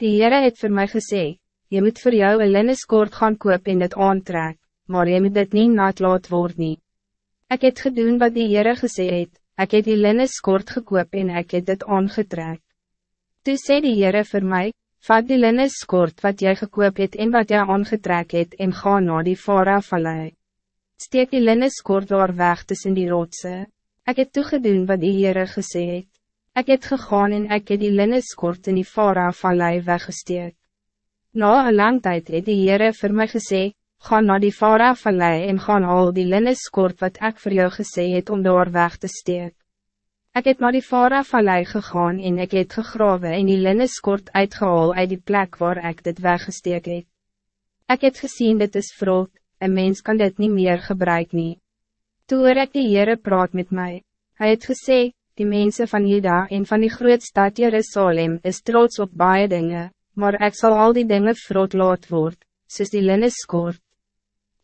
Die Heere het voor mij gezegd, je moet voor jou een linnenskoord gaan koop en dit aantrek, maar je moet dit niet naat laat word nie. Ek het gedoen wat die Heere gesê het, ek het die linnenskoord gekoop en ek het dit aangetrek. Toe sê die Heere voor mij, vat die linnenskoord wat jy gekoop het en wat jy aangetrek het en ga na die Fara-vallei. Steek die linnenskoord daar weg tussen die rotse. Ik het toegedoen wat die Heere gesê het. Ek het gegaan en ek het die linnenskort in die Fara-vallei weggesteek. Na een lang tijd het die Heere vir my gesê, ga na die Fara-vallei en gaan al die linnenskort wat ik voor jou gesê het om daar weg te steek. Ik het naar die Fara-vallei gegaan en ik het gegrawe en die linnenskort uitgehaal uit die plek waar ik dit weggesteek het. Ik het gezien dit is vroeg, een mens kan dit niet meer gebruiken. nie. Toe hoor ek die Heere praat met mij. Hij het gesê, die mensen van Juda en van die groot stad Jerusalem is trots op baie dingen, maar ik zal al die dingen vrot laat word, soos die linne skoort.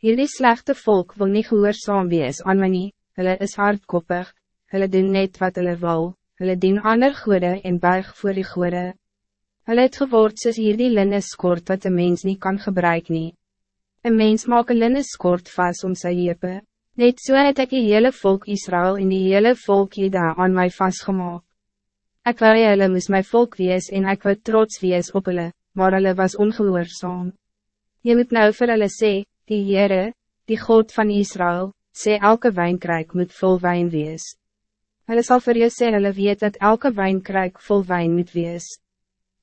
Hierdie slechte volk wil niet gehoorzaam wees aan my nie, hulle is hardkoppig, hulle doen net wat hulle wil, hulle dien ander goede en buig voor die goede. Hulle het geword soos hierdie linne skort wat een mens niet kan gebruiken. nie. Een mens maak een linne skort vast om sy jepe, net so het ek die hele volk Israël en die hele volk Juda aan mij vastgemaak. Ik wou hulle moes my volk wees en ik wou trots wees op hulle, maar hulle was ongehoorzaam. Je moet nou vir hulle sê, die Heere, die God van Israël, sê elke wijnkruik moet vol wijn wees. Hulle sal vir jou sê hulle weet dat elke wijnkruik vol wijn moet wees.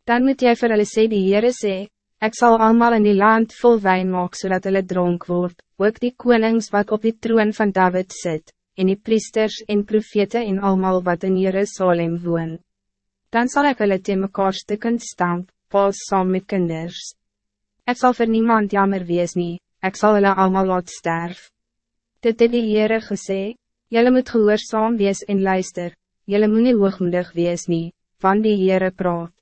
Dan moet jy vir hulle sê die Heere sê, Ik zal allemaal in die land vol wijn maak zodat hulle dronk word, ook die konings wat op die troon van David zit, en die priesters en profete en allemaal wat in Jerusalem woon. Dan zal ik hulle te mekaar stukken stamp, pas saam met kinders. Ik zal voor niemand jammer wees nie, ek sal hulle allemaal laat sterf. Dit het die Heere gesê, jylle moet gehoorzaam wees en luister, jylle moet nie hoogmoedig wees nie, van die Heere praat.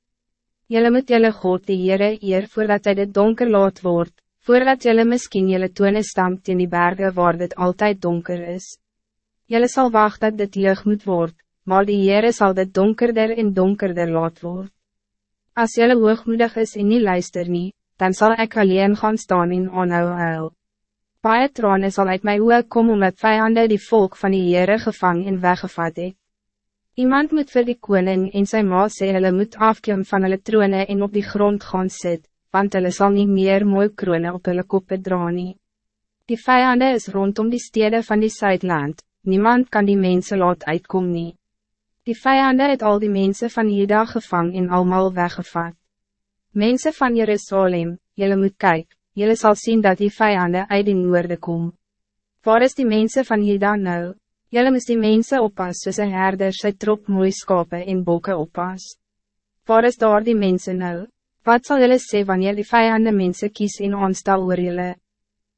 Jelle moet jelle God die Heere eer voordat hij dit donker laat wordt, voordat jelle misschien jelle toone stamt in die bergen waar dit altijd donker is. Jelle zal wachten dat dit licht moet worden, maar die Heere zal dit donkerder en donkerder laat worden. Als jelle hoogmoedig is en niet luister nie, dan zal ik alleen gaan staan in onhou huil. Paie trane sal uit my oor kom omdat vijanden die volk van die Heere gevang en weggevat het. Iemand moet voor die koning en zijn ma sê hulle moet afklim van hulle trone en op die grond gaan sit, want hulle sal niet meer mooi krone op hulle koppe dra nie. Die vijanden is rondom die steden van die Zuidland, niemand kan die mensen laat uitkom nie. Die vijanden het al die mensen van Juda gevang en almal weggevat. Mensen van Jerusalem, jullie moet kijken, jullie zal zien dat die vijanden uit die noorde kom. Waar is die mensen van Juda nou? Jelle moest die mensen oppas soos een herder sy trop mooi skape en bokke oppas. Waar is daar die mensen nou? Wat zal jullie sê wanneer die vijanden mensen kies en aanstel oor jylle?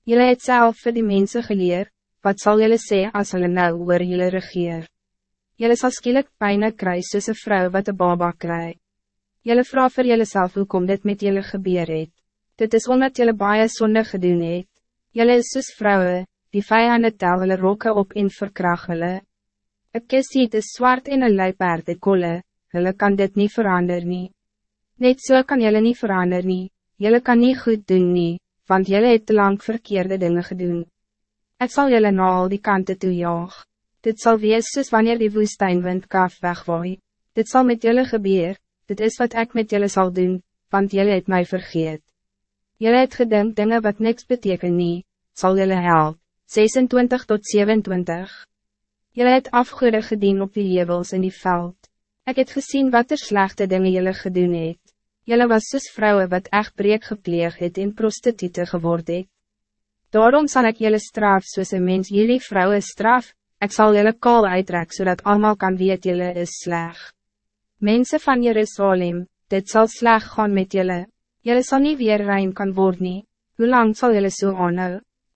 Jylle het self vir die mensen geleer, wat zal jullie sê as hulle nou oor jylle regeer? Jylle sal skielik pijne kry soos een vrou wat een baba kry. Jylle vraag vir jylle self hoe kom dit met jylle gebeur het. Dit is omdat jylle baie sonde gedoen het. Jylle is soos vrouwen, die vijanden tel hulle rokke op en verkrag hulle. Een kiesiet is zwart en een luipaard het kolle, hulle kan dit niet verander nie. Net so kan jylle niet verander nie, jylle kan niet goed doen nie, want jylle het te lang verkeerde dingen gedoen. Ik zal jylle na al die kanten toe jaag. Dit zal wees soos wanneer die woestijnwind kaf wegwaai. Dit zal met jylle gebeur, dit is wat ik met jylle zal doen, want jylle het mij vergeet. Jylle het gedink dingen wat niks beteken nie, sal jylle help. 26 tot 27. Jullie het afgoede gedien op die jebels in die veld. Ik het gezien wat er slechte dingen jullie gedoen het. Jullie was soos vrouwen wat echt breek gepleeg het en prostitute geworden het. Daarom zal ik jullie straf soos een mens jullie vrouwen straf, ik zal jullie kool uitrek zodat allemaal kan weet jullie is sleg. Mensen van Jerusalem, dit zal sleg gaan met jullie. Jullie zal niet weer rein kan worden. Hoe lang zal jullie zo so aanhou?